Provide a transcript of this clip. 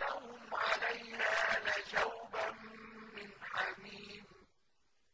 Thank you.